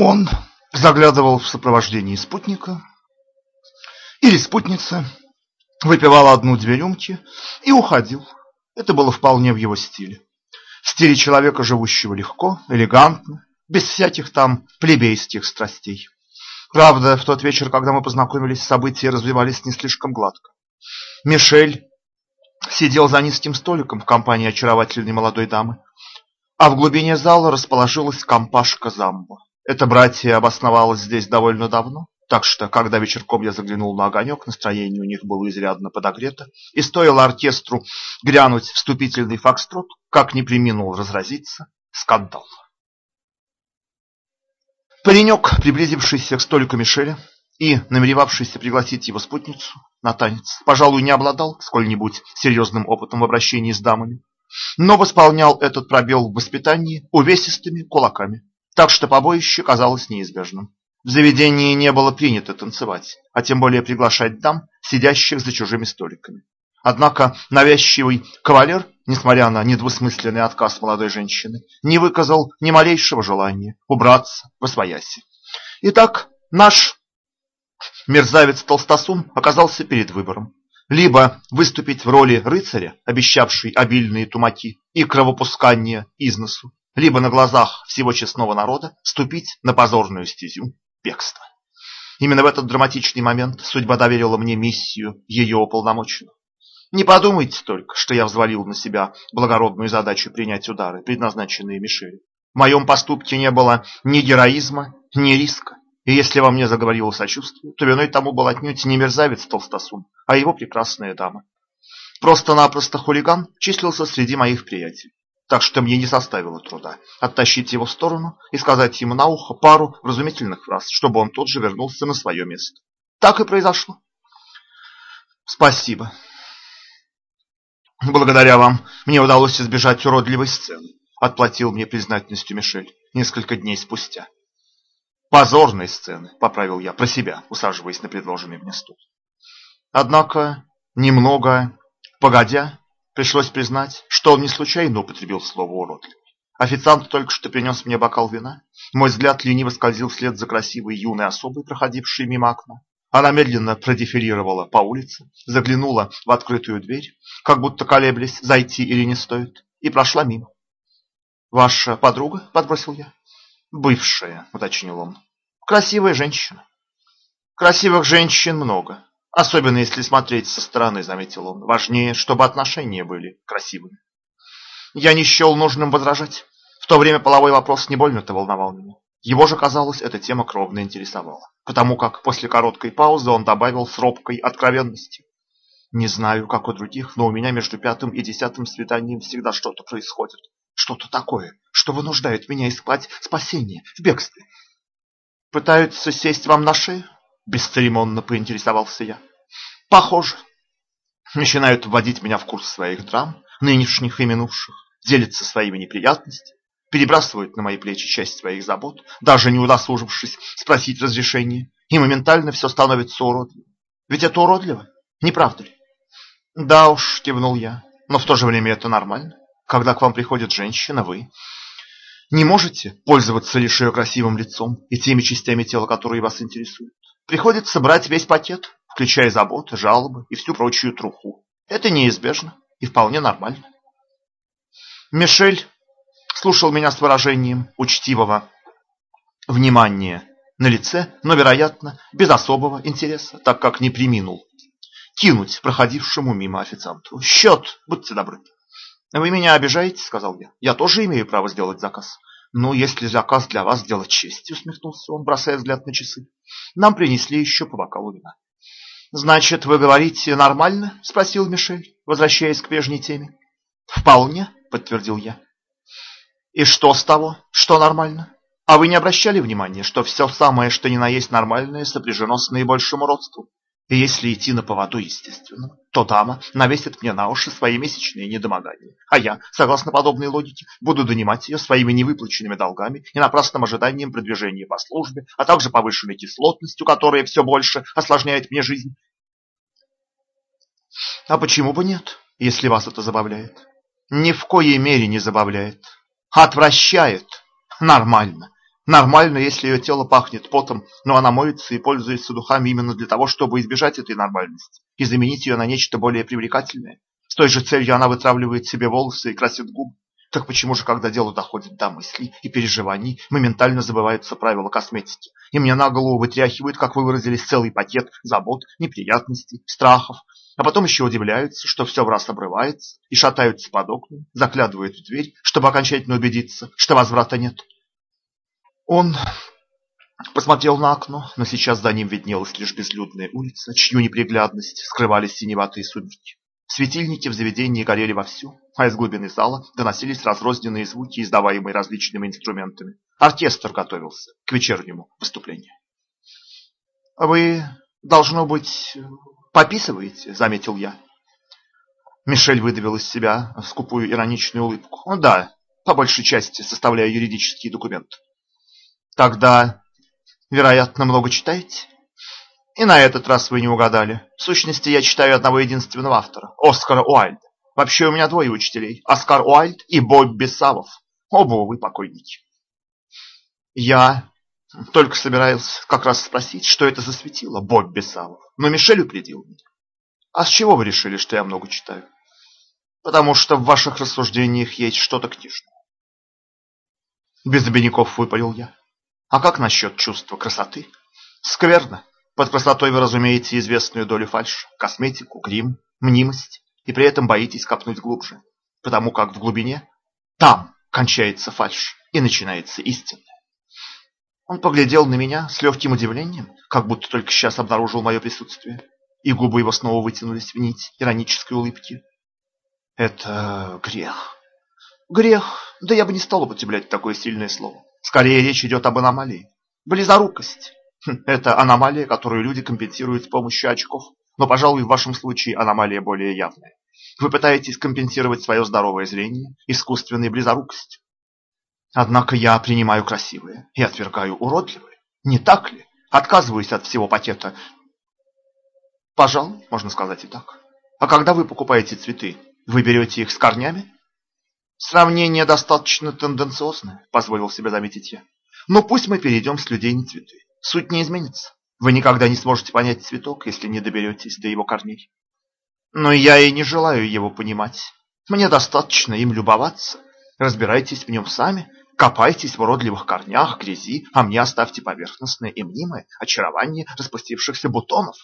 Он заглядывал в сопровождении спутника или спутница, выпивал одну-две рюмки и уходил. Это было вполне в его стиле. В стиле человека, живущего легко, элегантно, без всяких там плебейских страстей. Правда, в тот вечер, когда мы познакомились, события развивались не слишком гладко. Мишель сидел за низким столиком в компании очаровательной молодой дамы, а в глубине зала расположилась компашка Замбо. Это братья обосновалось здесь довольно давно, так что, когда вечерком я заглянул на огонек, настроение у них было изрядно подогрето, и стоило оркестру грянуть вступительный фокстрот, как не приминул разразиться скандал. Паренек, приблизившийся к столику Мишеля и намеревавшийся пригласить его спутницу на танец, пожалуй, не обладал сколь-нибудь серьезным опытом в обращении с дамами, но восполнял этот пробел в воспитании увесистыми кулаками, так что побоище казалось неизбежным. В заведении не было принято танцевать, а тем более приглашать дам, сидящих за чужими столиками. Однако навязчивый кавалер, несмотря на недвусмысленный отказ молодой женщины, не выказал ни малейшего желания убраться во свояси. Итак, наш мерзавец Толстосум оказался перед выбором. Либо выступить в роли рыцаря, обещавший обильные тумаки и кровопускание износу, либо на глазах всего честного народа ступить на позорную стезю бегства. Именно в этот драматичный момент судьба доверила мне миссию ее уполномоченного. Не подумайте только, что я взвалил на себя благородную задачу принять удары, предназначенные Мишелю. В моем поступке не было ни героизма, ни риска. И если во мне заговорило сочувствие, то виной тому был отнюдь не мерзавец Толстосун, а его прекрасная дама. Просто-напросто хулиган числился среди моих приятелей. Так что мне не составило труда оттащить его в сторону и сказать ему на ухо пару вразумительных фраз, чтобы он тут же вернулся на свое место. Так и произошло. Спасибо, Благодаря вам мне удалось избежать уродливой сцены, отплатил мне признательностью Мишель несколько дней спустя. Позорной сцены, поправил я про себя, усаживаясь на предложенный мне стул. Однако, немного погодя, пришлось признать, что он не случайно употребил слово уродливый. Официант только что принес мне бокал вина. Мой взгляд лениво скользил вслед за красивой юной особой, проходившей мимо окна. Она медленно продефилировала по улице, заглянула в открытую дверь, как будто колеблясь, зайти или не стоит, и прошла мимо. «Ваша подруга?» – подбросил я. «Бывшая», – уточнил он. «Красивая женщина». «Красивых женщин много, особенно если смотреть со стороны», – заметил он. «Важнее, чтобы отношения были красивыми». Я не счел нужным возражать. В то время половой вопрос не больно-то волновал меня. Его же, казалось, эта тема кровно интересовала, потому как после короткой паузы он добавил с робкой откровенностью. «Не знаю, как у других, но у меня между пятым и десятым свиданием всегда что-то происходит. Что-то такое, что вынуждает меня искать спасение в бегстве». «Пытаются сесть вам на шею?» – бесцеремонно поинтересовался я. «Похоже. Начинают вводить меня в курс своих драм, нынешних и минувших, делятся своими неприятностями, перебрасывают на мои плечи часть своих забот, даже не удосужившись спросить разрешения, и моментально все становится уродливым. Ведь это уродливо, не правда ли? Да уж, кивнул я, но в то же время это нормально. Когда к вам приходит женщина, вы не можете пользоваться лишь ее красивым лицом и теми частями тела, которые вас интересуют. Приходится брать весь пакет, включая заботы, жалобы и всю прочую труху. Это неизбежно и вполне нормально. Мишель слушал меня с выражением учтивого внимания на лице, но, вероятно, без особого интереса, так как не приминул кинуть проходившему мимо официанту. «Счет, будьте добры». «Вы меня обижаете?» — сказал я. «Я тоже имею право сделать заказ». «Ну, если заказ для вас сделать честь», — усмехнулся он, бросая взгляд на часы. «Нам принесли еще по бокалу вина». «Значит, вы говорите нормально?» — спросил Мишель, возвращаясь к прежней теме. «Вполне», — подтвердил я. И что с того, что нормально? А вы не обращали внимания, что все самое, что ни на есть нормальное, сопряжено с наибольшим уродством? И если идти на поводу естественно, то дама навесит мне на уши свои месячные недомогания, а я, согласно подобной логике, буду донимать ее своими невыплаченными долгами и напрасным ожиданием продвижения по службе, а также повышенной кислотностью, которая все больше осложняет мне жизнь. А почему бы нет, если вас это забавляет? Ни в коей мере не забавляет. Отвращает. Нормально. Нормально, если ее тело пахнет потом, но она моется и пользуется духами именно для того, чтобы избежать этой нормальности и заменить ее на нечто более привлекательное. С той же целью она вытравливает себе волосы и красит губы. Так почему же, когда дело доходит до мыслей и переживаний, моментально забываются правила косметики, и мне на голову вытряхивают, как вы выразились, целый пакет забот, неприятностей, страхов, а потом еще удивляются, что все в раз обрывается, и шатаются под окнами, заглядывают в дверь, чтобы окончательно убедиться, что возврата нет. Он посмотрел на окно, но сейчас за ним виднелась лишь безлюдная улица, чью неприглядность скрывали синеватые сумерки. Светильники в заведении горели вовсю, а из глубины зала доносились разрозненные звуки, издаваемые различными инструментами. Оркестр готовился к вечернему выступлению. «Вы, должно быть, пописываете?» – заметил я. Мишель выдавил из себя скупую ироничную улыбку. «Ну да, по большей части составляю юридические документы». Тогда, вероятно, много читаете? И на этот раз вы не угадали. В сущности, я читаю одного единственного автора, Оскара Уайльда. Вообще у меня двое учителей, Оскар Уайльд и Бобби Савов. Оба, увы, покойники. Я только собирался как раз спросить, что это за светило, Бобби Савов. Но Мишель упредил меня. А с чего вы решили, что я много читаю? Потому что в ваших рассуждениях есть что-то книжное. Без обиняков выпалил я. А как насчет чувства красоты? Скверно. Под красотой вы разумеете известную долю фальши, косметику, грим, мнимость, и при этом боитесь копнуть глубже, потому как в глубине там кончается фальшь и начинается истинное. Он поглядел на меня с легким удивлением, как будто только сейчас обнаружил мое присутствие, и губы его снова вытянулись в нить иронической улыбки. Это грех. Грех, да я бы не стал употреблять такое сильное слово. Скорее речь идет об аномалии. Близорукость. Хм, это аномалия, которую люди компенсируют с помощью очков. Но, пожалуй, в вашем случае аномалия более явная. Вы пытаетесь компенсировать свое здоровое зрение искусственной близорукостью. Однако я принимаю красивые и отвергаю уродливые. Не так ли? Отказываюсь от всего пакета. Пожалуй, можно сказать и так. А когда вы покупаете цветы, вы берете их с корнями? Сравнение достаточно тенденциозное, позволил себе заметить я. Но пусть мы перейдем с людей на цветы. Суть не изменится. Вы никогда не сможете понять цветок, если не доберетесь до его корней. Но я и не желаю его понимать. Мне достаточно им любоваться. Разбирайтесь в нем сами, копайтесь в уродливых корнях, грязи, а мне оставьте поверхностное и мнимое очарование распустившихся бутонов.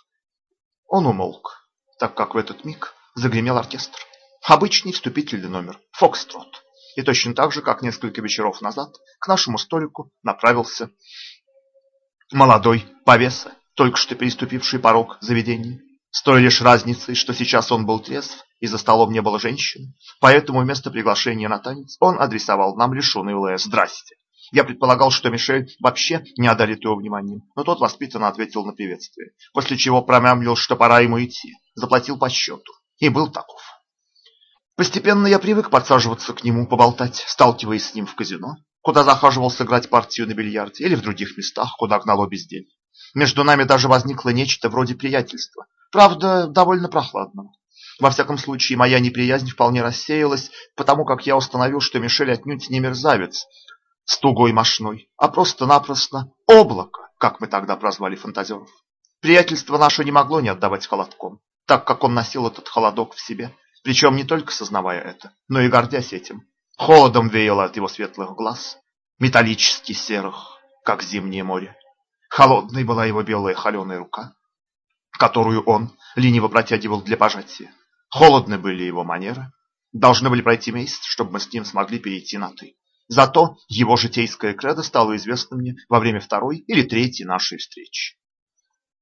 Он умолк, так как в этот миг загремел оркестр. Обычный вступительный номер «Фокстрот». И точно так же, как несколько вечеров назад, к нашему столику направился молодой повеса, только что переступивший порог заведения. С той лишь разницей, что сейчас он был трезв, и за столом не было женщин, поэтому вместо приглашения на танец он адресовал нам лишь унылое «Здрасте». Я предполагал, что Мишель вообще не одарит его вниманием, но тот воспитанно ответил на приветствие, после чего промямлил, что пора ему идти, заплатил по счету, и был таков. Постепенно я привык подсаживаться к нему, поболтать, сталкиваясь с ним в казино, куда захаживал сыграть партию на бильярде, или в других местах, куда гнало безделье. Между нами даже возникло нечто вроде приятельства, правда, довольно прохладного. Во всяком случае, моя неприязнь вполне рассеялась, потому как я установил, что Мишель отнюдь не мерзавец с тугой мошной, а просто-напросто облако, как мы тогда прозвали фантазеров. Приятельство наше не могло не отдавать холодком, так как он носил этот холодок в себе причем не только сознавая это, но и гордясь этим. Холодом веяло от его светлых глаз, металлически серых, как зимнее море. Холодной была его белая холеная рука, которую он лениво протягивал для пожатия. Холодны были его манеры. Должны были пройти месяц, чтобы мы с ним смогли перейти на «ты». Зато его житейское кредо стало известно мне во время второй или третьей нашей встречи.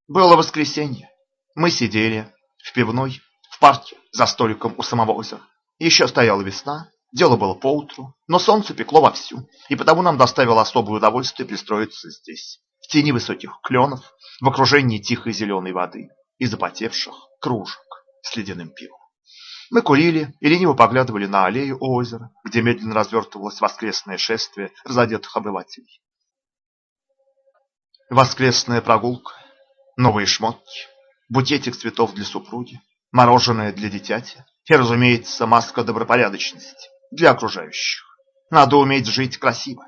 Было воскресенье. Мы сидели в пивной парке за столиком у самого озера. Еще стояла весна, дело было поутру, но солнце пекло вовсю, и потому нам доставило особое удовольствие пристроиться здесь, в тени высоких кленов, в окружении тихой зеленой воды и запотевших кружек с ледяным пивом. Мы курили и лениво поглядывали на аллею у озера, где медленно развертывалось воскресное шествие разодетых обывателей. Воскресная прогулка, новые шмотки, букетик цветов для супруги, мороженое для дитяти и, разумеется, маска добропорядочности для окружающих. Надо уметь жить красиво.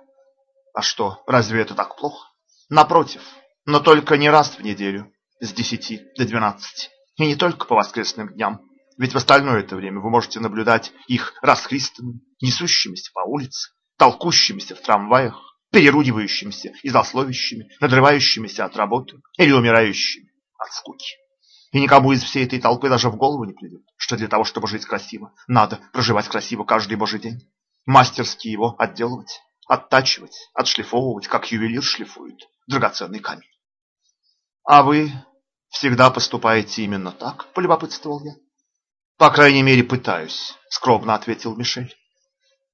А что, разве это так плохо? Напротив, но только не раз в неделю, с 10 до 12. И не только по воскресным дням, ведь в остальное это время вы можете наблюдать их расхристанными, несущимися по улице, толкущимися в трамваях, переругивающимися и злословящими, надрывающимися от работы или умирающими от скуки. И никому из всей этой толпы даже в голову не придет, что для того, чтобы жить красиво, надо проживать красиво каждый божий день, мастерски его отделывать, оттачивать, отшлифовывать, как ювелир шлифует драгоценный камень. А вы всегда поступаете именно так, полюбопытствовал я. По крайней мере, пытаюсь, скромно ответил Мишель.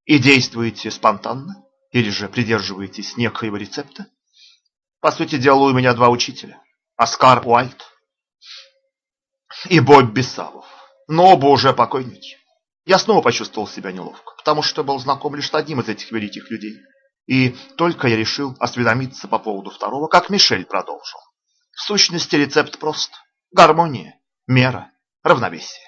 И действуете спонтанно? Или же придерживаетесь некоего рецепта? По сути дела, у меня два учителя. Оскар Уайт и Бобби Савов. Но оба уже покойники. Я снова почувствовал себя неловко, потому что был знаком лишь с одним из этих великих людей. И только я решил осведомиться по поводу второго, как Мишель продолжил. В сущности, рецепт прост. Гармония, мера, равновесие.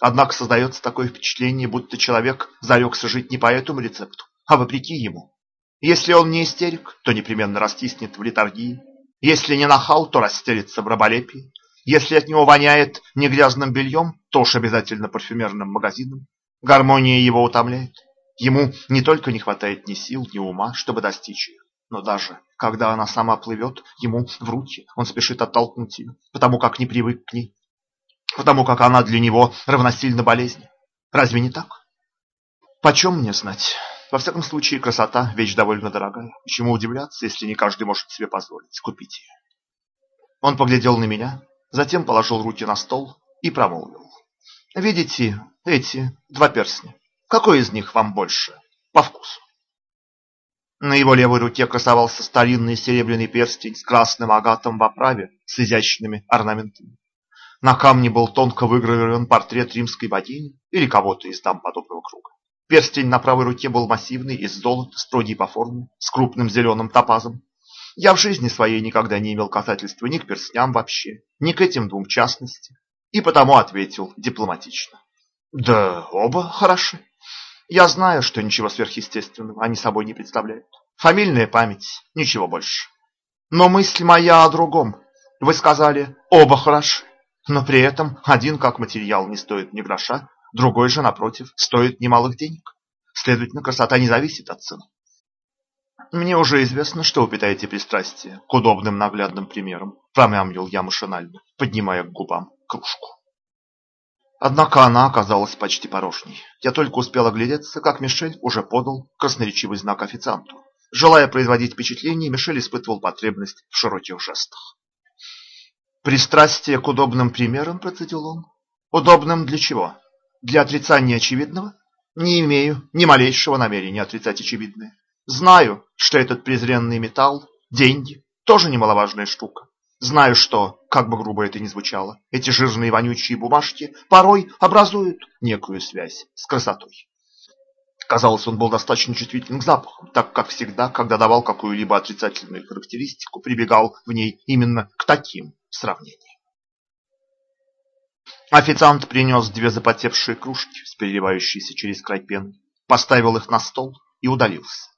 Однако создается такое впечатление, будто человек зарекся жить не по этому рецепту, а вопреки ему. Если он не истерик, то непременно растиснет в литургии. Если не нахал, то расстелится в раболепии. Если от него воняет не грязным бельем, то уж обязательно парфюмерным магазином. Гармония его утомляет. Ему не только не хватает ни сил, ни ума, чтобы достичь ее, но даже когда она сама плывет ему в руки, он спешит оттолкнуть ее, потому как не привык к ней потому как она для него равносильна болезни. Разве не так? Почем мне знать? Во всяком случае, красота – вещь довольно дорогая. Чему удивляться, если не каждый может себе позволить купить ее? Он поглядел на меня, затем положил руки на стол и промолвил. Видите эти два перстня? Какой из них вам больше по вкусу? На его левой руке красовался старинный серебряный перстень с красным агатом в оправе с изящными орнаментами. На камне был тонко выгравирован портрет римской богини или кого-то из дам подобного круга. Перстень на правой руке был массивный, из золота, строгий по форме, с крупным зеленым топазом. Я в жизни своей никогда не имел касательства ни к перстням вообще, ни к этим двум частности, и потому ответил дипломатично. Да оба хороши. Я знаю, что ничего сверхъестественного они собой не представляют. Фамильная память, ничего больше. Но мысль моя о другом. Вы сказали, оба хороши. Но при этом один как материал не стоит ни гроша, другой же, напротив, стоит немалых денег. Следовательно, красота не зависит от цены. Мне уже известно, что вы питаете пристрастие к удобным наглядным примерам, промямлил я машинально, поднимая к губам кружку. Однако она оказалась почти порожней. Я только успел оглядеться, как Мишель уже подал красноречивый знак официанту. Желая производить впечатление, Мишель испытывал потребность в широких жестах. Пристрастие к удобным примерам, процедил он. Удобным для чего? Для отрицания очевидного? Не имею ни малейшего намерения отрицать очевидное. Знаю, что этот презренный металл, деньги, тоже немаловажная штука. Знаю, что, как бы грубо это ни звучало, эти жирные вонючие бумажки порой образуют некую связь с красотой. Казалось, он был достаточно чувствителен к запаху, так как всегда, когда давал какую-либо отрицательную характеристику, прибегал в ней именно к таким сравнение. Официант принес две запотевшие кружки с переливающейся через край пены, поставил их на стол и удалился.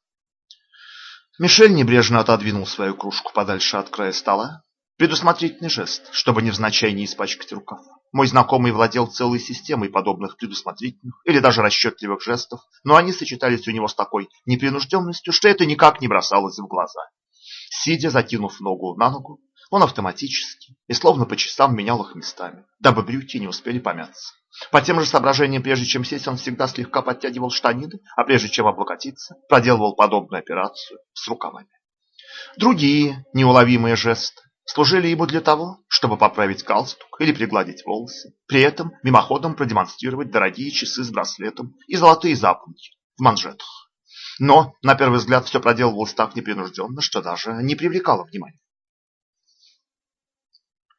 Мишель небрежно отодвинул свою кружку подальше от края стола. Предусмотрительный жест, чтобы невзначай не испачкать рукав. Мой знакомый владел целой системой подобных предусмотрительных или даже расчетливых жестов, но они сочетались у него с такой непринужденностью, что это никак не бросалось в глаза. Сидя, закинув ногу на ногу, он автоматически и словно по часам менял их местами, дабы брюки не успели помяться. По тем же соображениям, прежде чем сесть, он всегда слегка подтягивал штанины, а прежде чем облокотиться, проделывал подобную операцию с рукавами. Другие неуловимые жесты служили ему для того, чтобы поправить галстук или пригладить волосы, при этом мимоходом продемонстрировать дорогие часы с браслетом и золотые запонки в манжетах. Но, на первый взгляд, все проделывалось так непринужденно, что даже не привлекало внимания.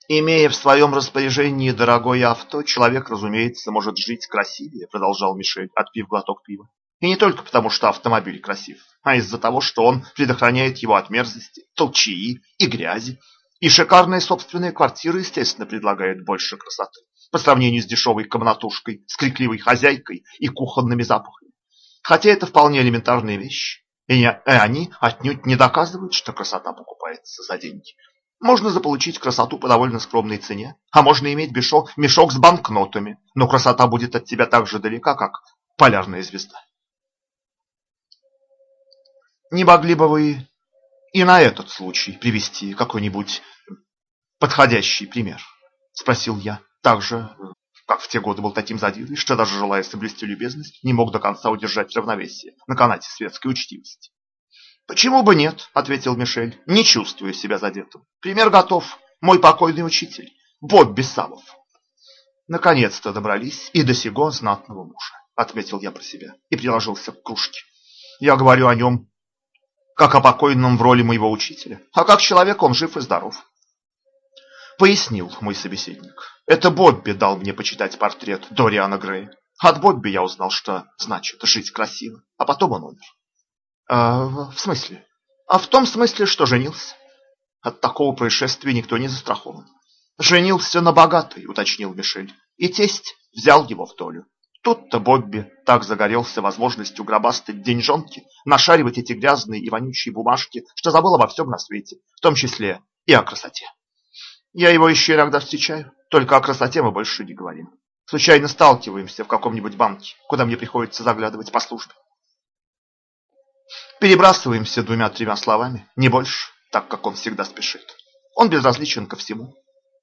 Имея в своем распоряжении дорогое авто, человек, разумеется, может жить красивее, продолжал Мишель, отпив глоток пива. И не только потому, что автомобиль красив, а из-за того, что он предохраняет его от мерзости, толчии и грязи. И шикарная собственная квартира, естественно, предлагает больше красоты по сравнению с дешевой комнатушкой, с крикливой хозяйкой и кухонными запахами. Хотя это вполне элементарные вещи. И они отнюдь не доказывают, что красота покупается за деньги. Можно заполучить красоту по довольно скромной цене, а можно иметь мешок, мешок с банкнотами, но красота будет от тебя так же далека, как полярная звезда. Не могли бы вы и на этот случай привести какой-нибудь подходящий пример? Спросил я, так же, как в те годы был таким задирой, что даже желая соблюсти любезность, не мог до конца удержать равновесие на канате светской учтивости. «Почему бы нет?» – ответил Мишель. «Не чувствую себя задетым. Пример готов. Мой покойный учитель, Бобби Савов». «Наконец-то добрались и до сего знатного мужа», – отметил я про себя и приложился к кружке. «Я говорю о нем, как о покойном в роли моего учителя, а как человек он жив и здоров». Пояснил мой собеседник. Это Бобби дал мне почитать портрет Дориана Грея. От Бобби я узнал, что значит жить красиво, а потом он умер. А, в смысле? А в том смысле, что женился. От такого происшествия никто не застрахован. Женился на богатой, уточнил Мишель, и тесть взял его в долю. Тут-то Бобби так загорелся возможностью гробастать деньжонки, нашаривать эти грязные и вонючие бумажки, что забыл обо всем на свете, в том числе и о красоте. Я его еще иногда встречаю, только о красоте мы больше не говорим. Случайно сталкиваемся в каком-нибудь банке, куда мне приходится заглядывать по службе. Перебрасываемся двумя-тремя словами, не больше, так как он всегда спешит. Он безразличен ко всему,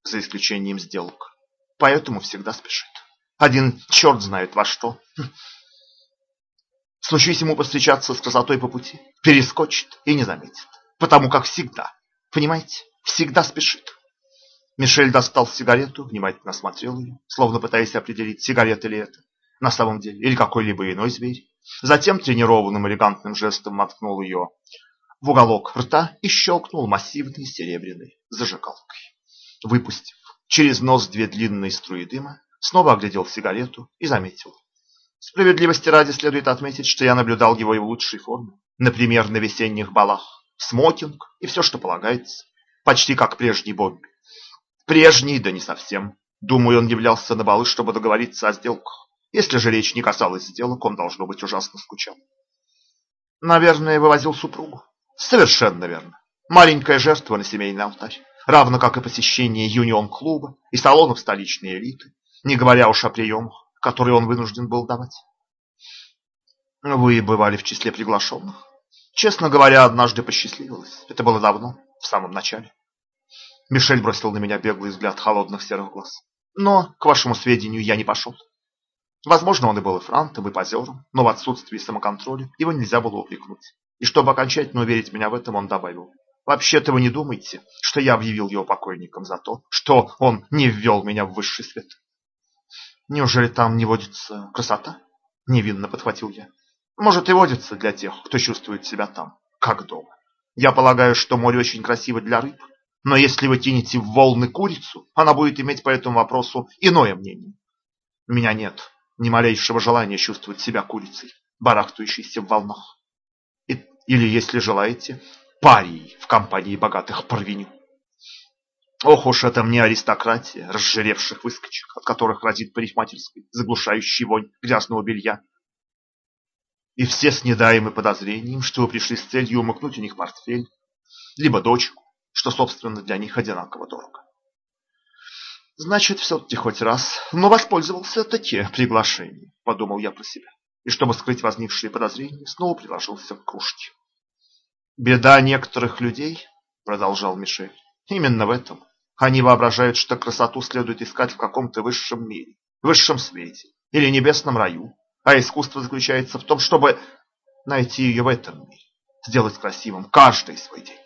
за исключением сделок. Поэтому всегда спешит. Один черт знает во что. Хм. Случись ему повстречаться с красотой по пути, перескочит и не заметит. Потому как всегда, понимаете, всегда спешит. Мишель достал сигарету, внимательно осмотрел ее, словно пытаясь определить, сигарета ли это на самом деле, или какой-либо иной зверь. Затем тренированным элегантным жестом воткнул ее в уголок рта и щелкнул массивной серебряной зажигалкой. Выпустив через нос две длинные струи дыма, снова оглядел сигарету и заметил. Справедливости ради следует отметить, что я наблюдал его и в лучшей форме. Например, на весенних балах. Смокинг и все, что полагается. Почти как прежний Бобби. Прежний, да не совсем. Думаю, он являлся на балы, чтобы договориться о сделках. Если же речь не касалась сделок, он, должно быть, ужасно скучал. Наверное, вывозил супругу. Совершенно верно. Маленькая жертва на семейный алтарь. Равно как и посещение юнион-клуба и салонов столичной элиты. Не говоря уж о приемах, которые он вынужден был давать. Вы бывали в числе приглашенных? Честно говоря, однажды посчастливилось. Это было давно, в самом начале. Мишель бросил на меня беглый взгляд холодных серых глаз. Но, к вашему сведению, я не пошел. Возможно, он и был и франтом, и позером, но в отсутствии самоконтроля его нельзя было упрекнуть. И чтобы окончательно уверить меня в этом, он добавил. Вообще-то вы не думаете, что я объявил его покойником за то, что он не ввел меня в высший свет? Неужели там не водится красота? Невинно подхватил я. Может и водится для тех, кто чувствует себя там, как дома. Я полагаю, что море очень красиво для рыб, но если вы кинете в волны курицу, она будет иметь по этому вопросу иное мнение. Меня нет ни малейшего желания чувствовать себя курицей, барахтающейся в волнах. И, или, если желаете, парией в компании богатых парвеню. Ох уж это мне аристократия, разжиревших выскочек, от которых разит парикмахерской, заглушающий вонь грязного белья. И все с недаемым подозрением, что вы пришли с целью умыкнуть у них портфель, либо дочку, что, собственно, для них одинаково дорого. Значит, все-таки хоть раз, но воспользовался таки приглашением, подумал я про себя. И чтобы скрыть возникшие подозрения, снова приложился к кружке. Беда некоторых людей, продолжал Мишель, именно в этом. Они воображают, что красоту следует искать в каком-то высшем мире, высшем свете или небесном раю, а искусство заключается в том, чтобы найти ее в этом мире, сделать красивым каждый свой день.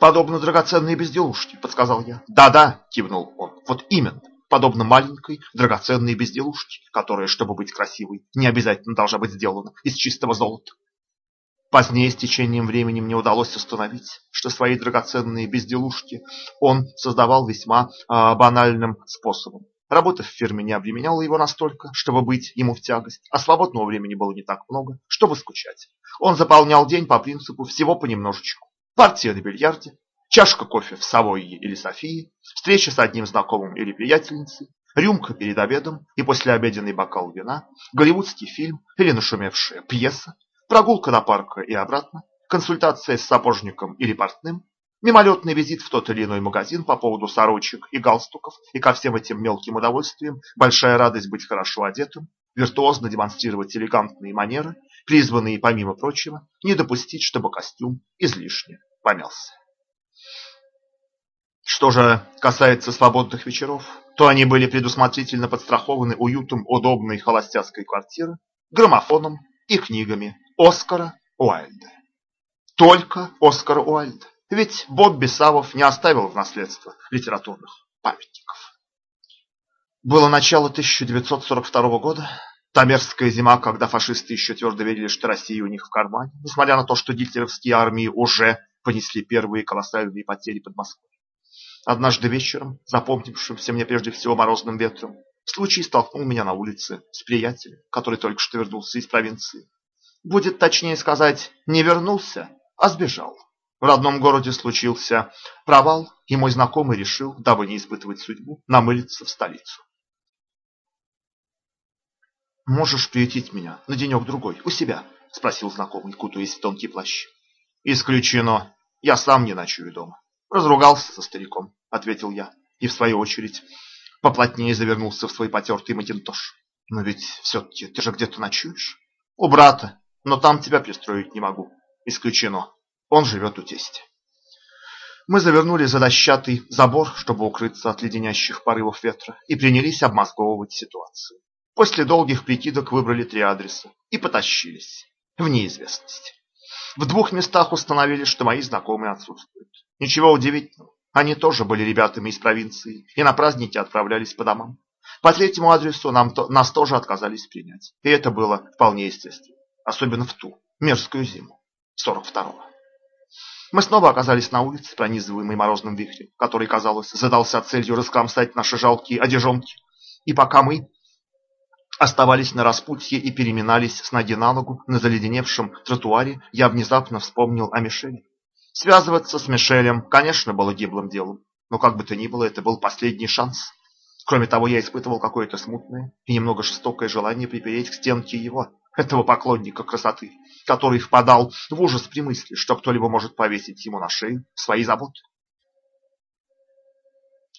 Подобно драгоценной безделушке, подсказал я. Да-да, кивнул он. Вот именно. Подобно маленькой драгоценной безделушке, которая, чтобы быть красивой, не обязательно должна быть сделана из чистого золота. Позднее, с течением времени, мне удалось установить, что свои драгоценные безделушки он создавал весьма э, банальным способом. Работа в фирме не обременяла его настолько, чтобы быть ему в тягость, а свободного времени было не так много, чтобы скучать. Он заполнял день по принципу всего понемножечку партия на бильярде, чашка кофе в Савойе или Софии, встреча с одним знакомым или приятельницей, рюмка перед обедом и послеобеденный бокал вина, голливудский фильм или нашумевшая пьеса, Прогулка на парк и обратно, консультация с сапожником или портным, мимолетный визит в тот или иной магазин по поводу сорочек и галстуков, и ко всем этим мелким удовольствиям большая радость быть хорошо одетым, виртуозно демонстрировать элегантные манеры, призванные, помимо прочего, не допустить, чтобы костюм излишне помялся. Что же касается свободных вечеров, то они были предусмотрительно подстрахованы уютом удобной холостяцкой квартиры, граммофоном и книгами Оскара Уайльда. Только Оскара Уайльда. Ведь Бобби Савов не оставил в наследство литературных памятников. Было начало 1942 года, та мерзкая зима, когда фашисты еще твердо верили, что Россия у них в кармане, несмотря на то, что гитлеровские армии уже понесли первые колоссальные потери под Москвой. Однажды вечером, запомнившимся мне прежде всего морозным ветром, случай столкнул меня на улице с приятелем, который только что вернулся из провинции. Будет точнее сказать, не вернулся, а сбежал. В родном городе случился провал, и мой знакомый решил, дабы не испытывать судьбу, намылиться в столицу. «Можешь приютить меня на денек-другой у себя?» – спросил знакомый, кутаясь в тонкий плащ. «Исключено. Я сам не ночую дома. Разругался со стариком, ответил я, и в свою очередь поплотнее завернулся в свой потертый макинтош. Но ведь все-таки ты же где-то ночуешь? У брата, но там тебя пристроить не могу. Исключено. Он живет у тестя. Мы завернули за дощатый забор, чтобы укрыться от леденящих порывов ветра, и принялись обмозговывать ситуацию. После долгих прикидок выбрали три адреса и потащились в неизвестность. В двух местах установили, что мои знакомые отсутствуют. Ничего удивительного. Они тоже были ребятами из провинции и на праздники отправлялись по домам. По третьему адресу нам то, нас тоже отказались принять. И это было вполне естественно. Особенно в ту мерзкую зиму 42-го. Мы снова оказались на улице, пронизываемой морозным вихрем, который, казалось, задался целью раскромсать наши жалкие одежонки. И пока мы оставались на распутье и переминались с ноги на ногу на заледеневшем тротуаре, я внезапно вспомнил о Мишеле. Связываться с Мишелем, конечно, было гиблым делом, но как бы то ни было, это был последний шанс. Кроме того, я испытывал какое-то смутное и немного жестокое желание припереть к стенке его, этого поклонника красоты, который впадал в ужас при мысли, что кто-либо может повесить ему на шею свои заботы.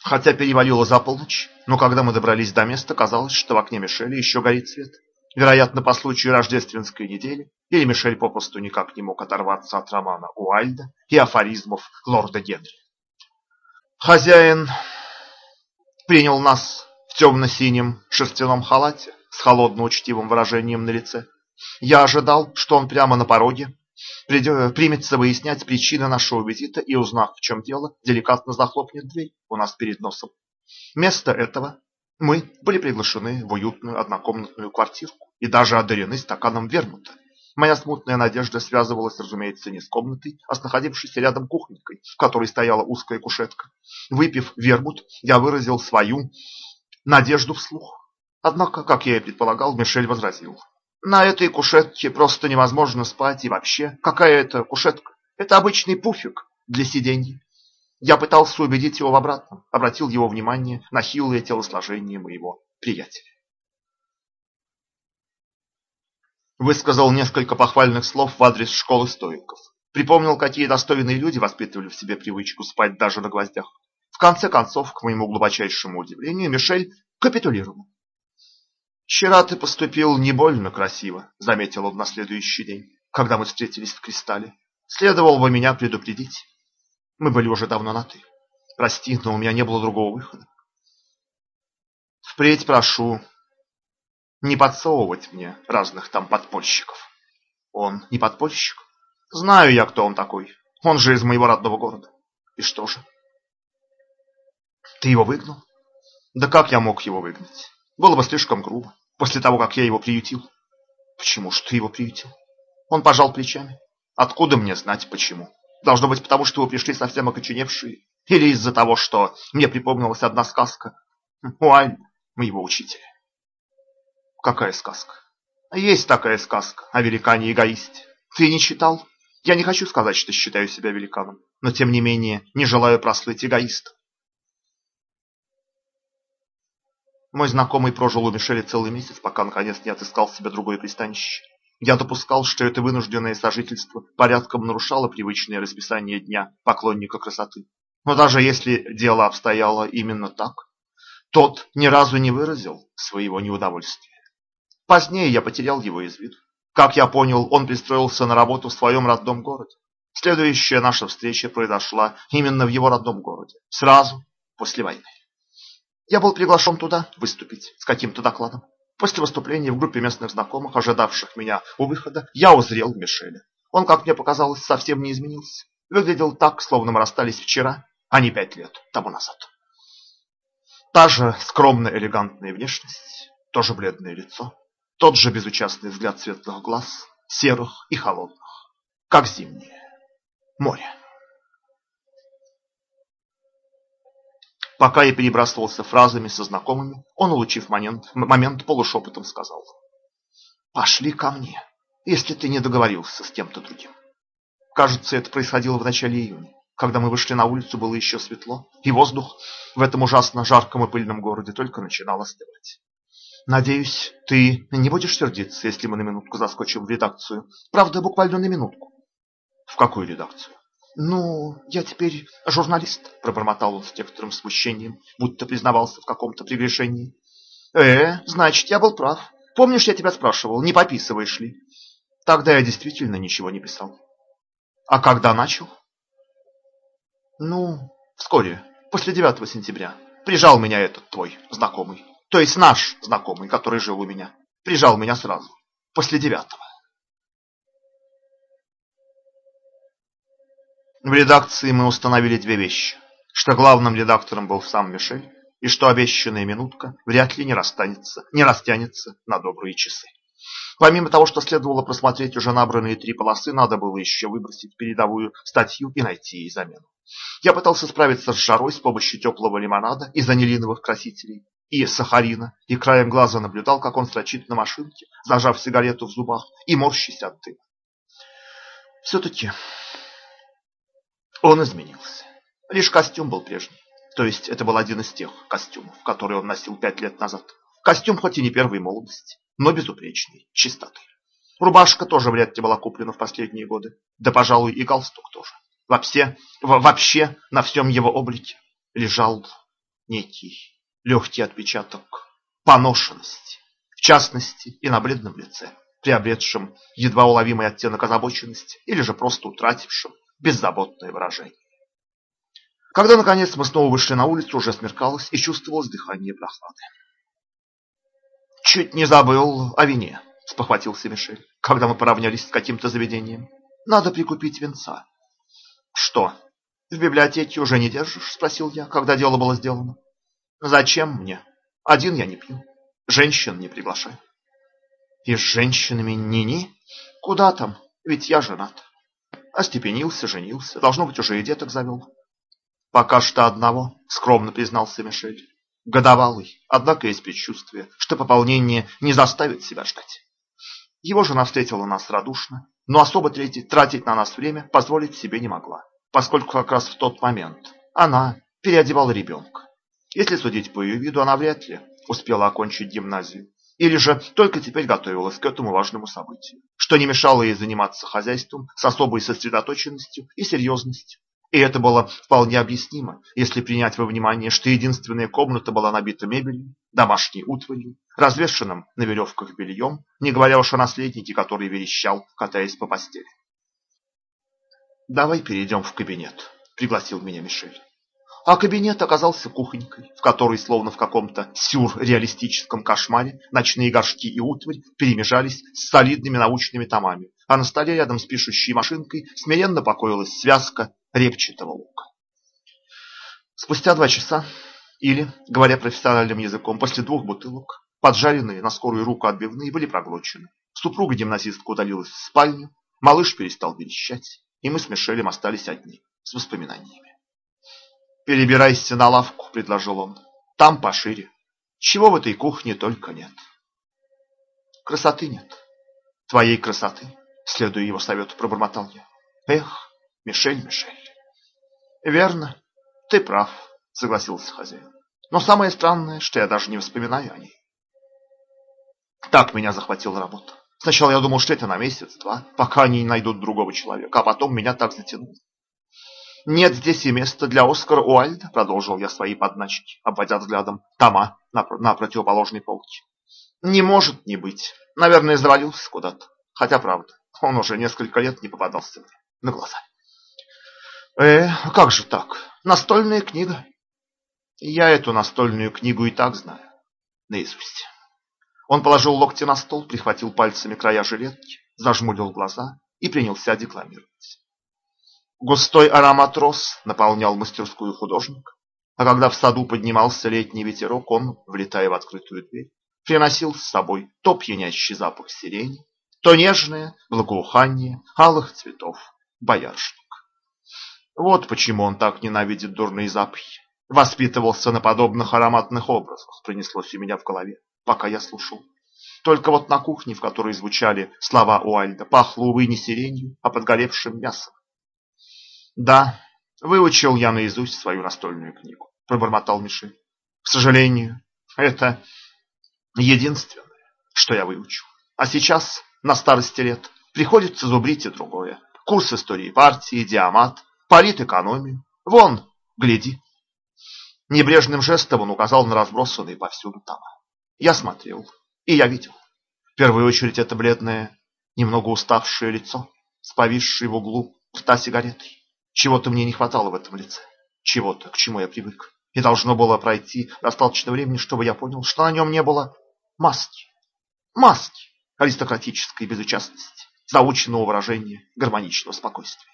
Хотя перевалило за полночь, но когда мы добрались до места, казалось, что в окне Мишеля еще горит свет. Вероятно, по случаю рождественской недели, или Мишель попросту никак не мог оторваться от романа Уальда и афоризмов лорда Генри. Хозяин принял нас в темно-синем шерстяном халате с холодно-учтивым выражением на лице. Я ожидал, что он прямо на пороге примется выяснять причины нашего визита и, узнав, в чем дело, деликатно захлопнет дверь у нас перед носом. Вместо этого мы были приглашены в уютную однокомнатную квартирку и даже одарены стаканом вермута. Моя смутная надежда связывалась, разумеется, не с комнатой, а с находившейся рядом кухонькой, в которой стояла узкая кушетка. Выпив вермут, я выразил свою надежду вслух. Однако, как я и предполагал, Мишель возразил. На этой кушетке просто невозможно спать и вообще, какая это кушетка? Это обычный пуфик для сиденья. Я пытался убедить его в обратном, обратил его внимание на хилое телосложение моего приятеля. Высказал несколько похвальных слов в адрес школы стоиков. Припомнил, какие достойные люди воспитывали в себе привычку спать даже на гвоздях. В конце концов, к моему глубочайшему удивлению, Мишель капитулировал. «Вчера ты поступил не больно красиво», — заметил он на следующий день, когда мы встретились в Кристалле. «Следовало бы меня предупредить». Мы были уже давно на «ты». Прости, но у меня не было другого выхода. Впредь прошу не подсовывать мне разных там подпольщиков. Он не подпольщик? Знаю я, кто он такой. Он же из моего родного города. И что же? Ты его выгнал? Да как я мог его выгнать? Было бы слишком грубо, после того, как я его приютил. Почему же ты его приютил? Он пожал плечами. Откуда мне знать, почему? Должно быть, потому что вы пришли совсем окоченевшие. Или из-за того, что мне припомнилась одна сказка. Уань, моего учителя. Какая сказка? Есть такая сказка о великане-эгоисте. Ты не читал? Я не хочу сказать, что считаю себя великаном, но тем не менее не желаю прослыть эгоистом. Мой знакомый прожил у Мишеля целый месяц, пока наконец не отыскал себе другое пристанище. Я допускал, что это вынужденное сожительство порядком нарушало привычное расписание дня поклонника красоты. Но даже если дело обстояло именно так, тот ни разу не выразил своего неудовольствия. Позднее я потерял его из виду. Как я понял, он пристроился на работу в своем родном городе. Следующая наша встреча произошла именно в его родном городе, сразу после войны. Я был приглашен туда выступить с каким-то докладом. После выступления в группе местных знакомых, ожидавших меня у выхода, я узрел Мишеля. Он, как мне показалось, совсем не изменился. Выглядел так, словно мы расстались вчера, а не пять лет тому назад. Та же скромная элегантная внешность, то же бледное лицо, тот же безучастный взгляд светлых глаз, серых и холодных, как зимнее море. Пока я перебрасывался фразами со знакомыми, он, улучив момент, момент полушепотом сказал. «Пошли ко мне, если ты не договорился с кем-то другим». Кажется, это происходило в начале июня. Когда мы вышли на улицу, было еще светло, и воздух в этом ужасно жарком и пыльном городе только начинал остывать. Надеюсь, ты не будешь сердиться, если мы на минутку заскочим в редакцию. Правда, буквально на минутку. В какую редакцию? Ну, я теперь журналист, пробормотал он с некоторым смущением, будто признавался в каком-то прегрешении. Э, значит, я был прав. Помнишь, я тебя спрашивал, не пописываешь ли? Тогда я действительно ничего не писал. А когда начал? Ну, вскоре, после 9 сентября, прижал меня этот твой знакомый. То есть наш знакомый, который жил у меня. Прижал меня сразу, после девятого. В редакции мы установили две вещи. Что главным редактором был сам Мишель, и что обещанная минутка вряд ли не расстанется, не растянется на добрые часы. Помимо того, что следовало просмотреть уже набранные три полосы, надо было еще выбросить передовую статью и найти ей замену. Я пытался справиться с жарой с помощью теплого лимонада из анилиновых красителей и сахарина, и краем глаза наблюдал, как он строчит на машинке, зажав сигарету в зубах и морщись от дыма. Все-таки он изменился. Лишь костюм был прежний. То есть это был один из тех костюмов, которые он носил пять лет назад. Костюм хоть и не первой молодости, но безупречной чистоты. Рубашка тоже вряд ли была куплена в последние годы. Да, пожалуй, и галстук тоже. Вообще, вообще на всем его облике лежал некий легкий отпечаток поношенности, в частности и на бледном лице, приобретшем едва уловимый оттенок озабоченности или же просто утратившем беззаботное выражение. Когда, наконец, мы снова вышли на улицу, уже смеркалось и чувствовалось дыхание прохлады. «Чуть не забыл о вине», — спохватился Мишель, когда мы поравнялись с каким-то заведением. «Надо прикупить венца». «Что, в библиотеке уже не держишь?» — спросил я, когда дело было сделано. «Зачем мне? Один я не пью. Женщин не приглашаю». «И с женщинами ни-ни? Куда там? Ведь я женат». Остепенился, женился, должно быть, уже и деток завел. «Пока что одного», — скромно признался Мишель годовалый, однако есть предчувствие, что пополнение не заставит себя ждать. Его жена встретила нас радушно, но особо тратить на нас время позволить себе не могла, поскольку как раз в тот момент она переодевала ребенка. Если судить по ее виду, она вряд ли успела окончить гимназию, или же только теперь готовилась к этому важному событию, что не мешало ей заниматься хозяйством с особой сосредоточенностью и серьезностью, и это было вполне объяснимо, если принять во внимание, что единственная комната была набита мебелью, домашней утварью, развешенным на веревках бельем, не говоря уж о наследнике, который верещал, катаясь по постели. «Давай перейдем в кабинет», — пригласил меня Мишель. А кабинет оказался кухонькой, в которой, словно в каком-то сюрреалистическом кошмаре, ночные горшки и утварь перемежались с солидными научными томами, а на столе рядом с пишущей машинкой смиренно покоилась связка репчатого лука. Спустя два часа, или, говоря профессиональным языком, после двух бутылок, поджаренные на скорую руку отбивные были проглочены. Супруга гимназистка удалилась в спальню, малыш перестал верещать, и мы с Мишелем остались одни, с воспоминаниями. «Перебирайся на лавку», — предложил он. «Там пошире. Чего в этой кухне только нет». «Красоты нет. Твоей красоты», — следуя его совету, пробормотал я. «Эх, Мишель, Мишель. Верно, ты прав, согласился хозяин. Но самое странное, что я даже не вспоминаю о ней. Так меня захватила работа. Сначала я думал, что это на месяц-два, пока они не найдут другого человека, а потом меня так затянуло. «Нет здесь и места для Оскара Уальда», — продолжил я свои подначки, обводя взглядом тома на, на противоположной полке. «Не может не быть. Наверное, завалился куда-то. Хотя, правда, он уже несколько лет не попадался мне на глаза». «Э, как же так? Настольная книга». «Я эту настольную книгу и так знаю. Наизусть». Он положил локти на стол, прихватил пальцами края жилетки, зажмурил глаза и принялся декламировать. Густой аромат роз наполнял мастерскую художника, а когда в саду поднимался летний ветерок, он, влетая в открытую дверь, приносил с собой то пьянящий запах сирени, то нежное благоухание алых цветов боярышник. Вот почему он так ненавидит дурные запахи. Воспитывался на подобных ароматных образах, принеслось у меня в голове, пока я слушал. Только вот на кухне, в которой звучали слова Уальда, пахло, увы, не сиренью, а подгоревшим мясом. Да, выучил я наизусть свою настольную книгу, пробормотал Мишель. К сожалению, это единственное, что я выучил. А сейчас, на старости лет, приходится зубрить и другое. Курс истории партии, диамат, политэкономию. Вон, гляди. Небрежным жестом он указал на разбросанные повсюду тома. Я смотрел, и я видел. В первую очередь это бледное, немного уставшее лицо, с повисшей в углу рта сигаретой. Чего-то мне не хватало в этом лице. Чего-то, к чему я привык. И должно было пройти достаточно времени, чтобы я понял, что на нем не было маски. Маски аристократической безучастности, заученного выражения гармоничного спокойствия.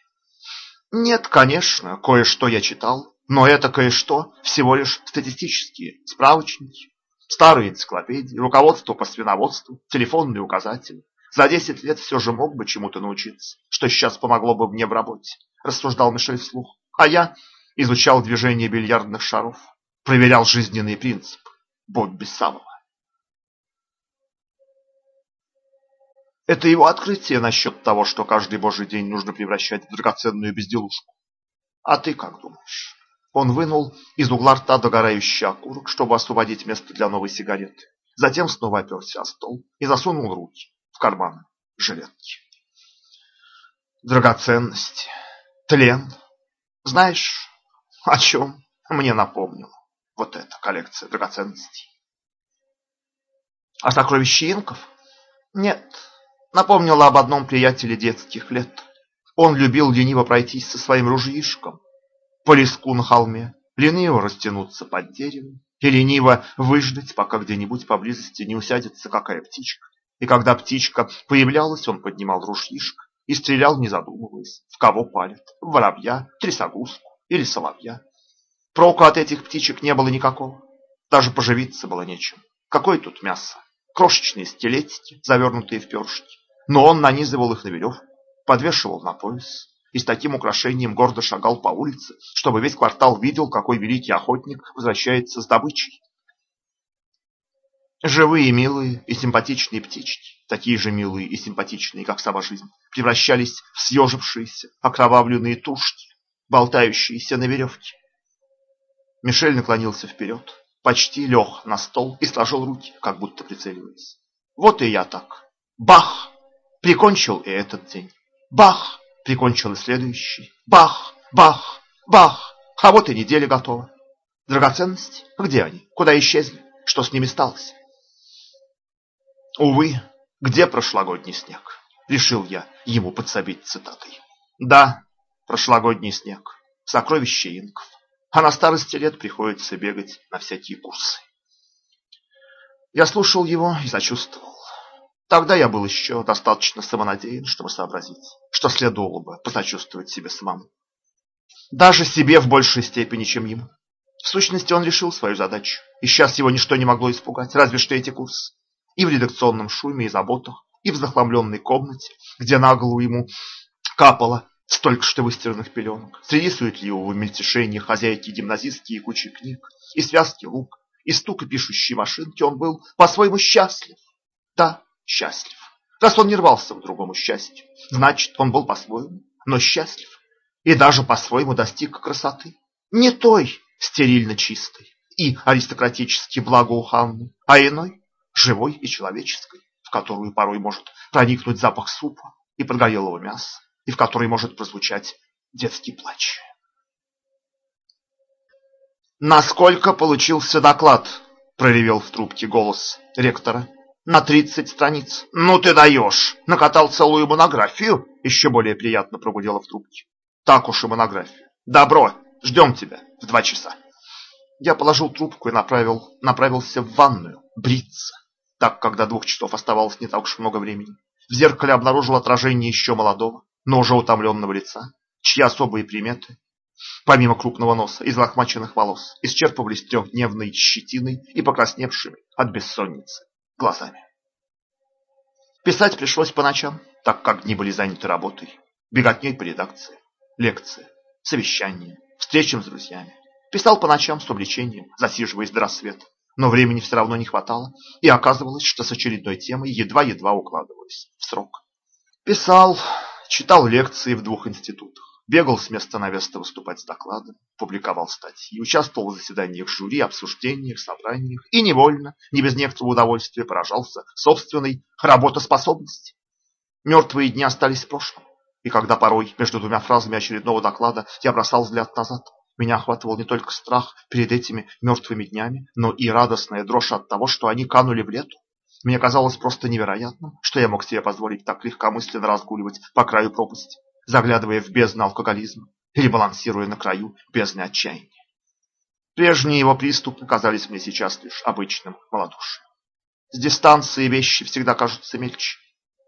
Нет, конечно, кое-что я читал, но это кое-что всего лишь статистические справочники, старые энциклопедии, руководство по свиноводству, телефонные указатели. За 10 лет все же мог бы чему-то научиться, что сейчас помогло бы мне в работе рассуждал Мишель вслух. А я изучал движение бильярдных шаров, проверял жизненный принцип Бобби Самова. Это его открытие насчет того, что каждый божий день нужно превращать в драгоценную безделушку. А ты как думаешь? Он вынул из угла рта догорающий окурок, чтобы освободить место для новой сигареты. Затем снова оперся о стол и засунул руки в карманы жилетки. Драгоценности. Тлен. Знаешь, о чем мне напомнил вот эта коллекция драгоценностей? О сокровище инков? Нет. Напомнила об одном приятеле детских лет. Он любил лениво пройтись со своим ружьишком по леску на холме, лениво растянуться под деревом и лениво выждать, пока где-нибудь поблизости не усядется какая птичка. И когда птичка появлялась, он поднимал ружьишко и стрелял, не задумываясь, в кого палят, в воробья, трясогузку или соловья. Проку от этих птичек не было никакого, даже поживиться было нечем. Какое тут мясо? Крошечные стилетики, завернутые в перышки. Но он нанизывал их на веревку, подвешивал на пояс и с таким украшением гордо шагал по улице, чтобы весь квартал видел, какой великий охотник возвращается с добычей. Живые, милые и симпатичные птички, такие же милые и симпатичные, как сама жизнь, превращались в съежившиеся, окровавленные тушки, болтающиеся на веревке. Мишель наклонился вперед, почти лег на стол и сложил руки, как будто прицеливаясь. Вот и я так. Бах! Прикончил и этот день. Бах! Прикончил и следующий. Бах! Бах! Бах! А вот и неделя готова. Драгоценности? Где они? Куда исчезли? Что с ними сталось? Увы, где прошлогодний снег? Решил я ему подсобить цитатой. Да, прошлогодний снег, сокровище инков. А на старости лет приходится бегать на всякие курсы. Я слушал его и сочувствовал. Тогда я был еще достаточно самонадеян, чтобы сообразить, что следовало бы посочувствовать себе самому. Даже себе в большей степени, чем ему. В сущности, он решил свою задачу, и сейчас его ничто не могло испугать, разве что эти курсы и в редакционном шуме и заботах, и в захламленной комнате, где на голову ему капало столько что выстиранных пеленок, среди суетливого мельтешения хозяйки гимназистки и кучи книг, и связки лук, и стука пишущей машинки, он был по-своему счастлив. Да, счастлив. Раз он не рвался к другому счастью, значит, он был по-своему, но счастлив. И даже по-своему достиг красоты. Не той стерильно чистой и аристократически благоуханной, а иной, живой и человеческой, в которую порой может проникнуть запах супа и подгорелого мяса, и в которой может прозвучать детский плач. «Насколько получился доклад?» – проревел в трубке голос ректора. «На тридцать страниц». «Ну ты даешь! Накатал целую монографию!» – еще более приятно прогудела в трубке. «Так уж и монография. Добро, ждем тебя в два часа». Я положил трубку и направил, направился в ванную бриться, так как до двух часов оставалось не так уж много времени. В зеркале обнаружил отражение еще молодого, но уже утомленного лица, чьи особые приметы помимо крупного носа и злохмаченных волос, исчерпывались трехдневной щетиной и покрасневшими от бессонницы глазами. Писать пришлось по ночам, так как дни были заняты работой, беготней по редакции, лекции, совещания, встречам с друзьями. Писал по ночам с увлечением, засиживаясь до рассвета, но времени все равно не хватало, и оказывалось, что с очередной темой едва-едва укладывались в срок. Писал, читал лекции в двух институтах Бегал с места на место выступать с докладом, публиковал статьи, участвовал в заседаниях жюри, обсуждениях, собраниях и невольно, не без некоторого удовольствия, поражался собственной работоспособности. Мертвые дни остались в прошлом, и когда порой между двумя фразами очередного доклада я бросал взгляд назад, меня охватывал не только страх перед этими мертвыми днями, но и радостная дрожь от того, что они канули в лету. Мне казалось просто невероятным, что я мог себе позволить так легкомысленно разгуливать по краю пропасти заглядывая в бездну алкоголизма или балансируя на краю бездны отчаяния. Прежние его приступы казались мне сейчас лишь обычным малодушием. С дистанции вещи всегда кажутся мельче.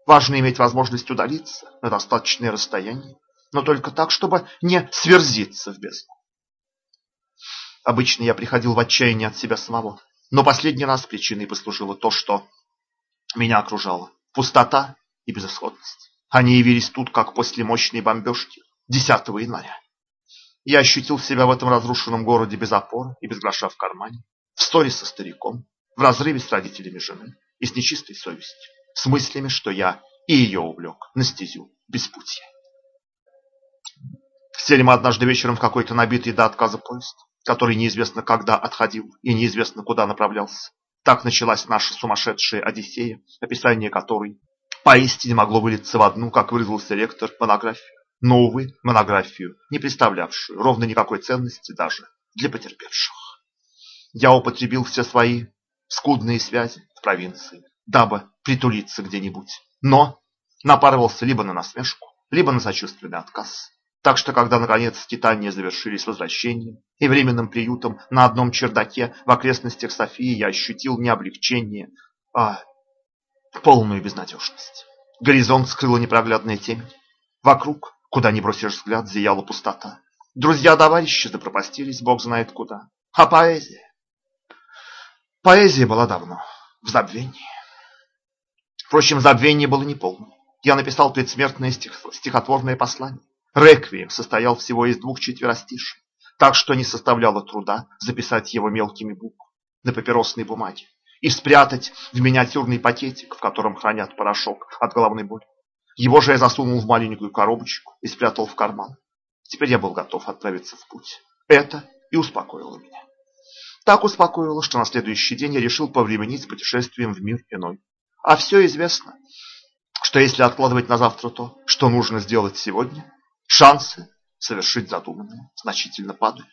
Важно иметь возможность удалиться на достаточное расстояние, но только так, чтобы не сверзиться в бездну. Обычно я приходил в отчаяние от себя самого, но последний раз причиной послужило то, что меня окружало – пустота и безысходность. Они явились тут, как после мощной бомбежки 10 января. Я ощутил себя в этом разрушенном городе без опоры и без гроша в кармане, в ссоре со стариком, в разрыве с родителями жены и с нечистой совестью, с мыслями, что я и ее увлек на стезю беспутья. Сели мы однажды вечером в какой-то набитый до отказа поезд, который неизвестно когда отходил и неизвестно куда направлялся. Так началась наша сумасшедшая Одиссея, описание которой поистине могло вылиться в одну, как выразился ректор, монографию. Но, увы, монографию, не представлявшую ровно никакой ценности даже для потерпевших. Я употребил все свои скудные связи в провинции, дабы притулиться где-нибудь. Но напарывался либо на насмешку, либо на сочувственный отказ. Так что, когда, наконец, скитания завершились возвращением и временным приютом на одном чердаке в окрестностях Софии, я ощутил не облегчение, а полную безнадежность. Горизонт скрыла непроглядная темень. Вокруг, куда ни бросишь взгляд, зияла пустота. Друзья-товарищи запропастились, бог знает куда. А поэзия? Поэзия была давно в забвении. Впрочем, забвение было неполным. Я написал предсмертное стих, стихотворное послание. Реквием состоял всего из двух четверостишей, так что не составляло труда записать его мелкими буквами на папиросной бумаге и спрятать в миниатюрный пакетик, в котором хранят порошок от головной боли. Его же я засунул в маленькую коробочку и спрятал в карман. Теперь я был готов отправиться в путь. Это и успокоило меня. Так успокоило, что на следующий день я решил повременить с путешествием в мир иной. А все известно, что если откладывать на завтра то, что нужно сделать сегодня, шансы совершить задуманное значительно падают.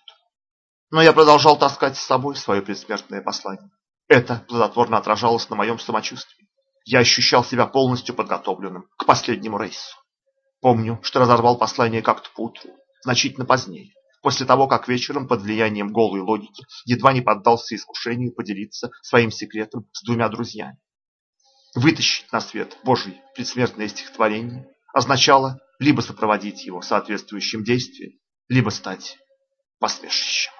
Но я продолжал таскать с собой свое предсмертное послание. Это плодотворно отражалось на моем самочувствии. Я ощущал себя полностью подготовленным к последнему рейсу. Помню, что разорвал послание как-то поутру, значительно позднее, после того, как вечером под влиянием голой логики едва не поддался искушению поделиться своим секретом с двумя друзьями. Вытащить на свет Божий предсмертное стихотворение означало либо сопроводить его соответствующим действием, либо стать посмешищем.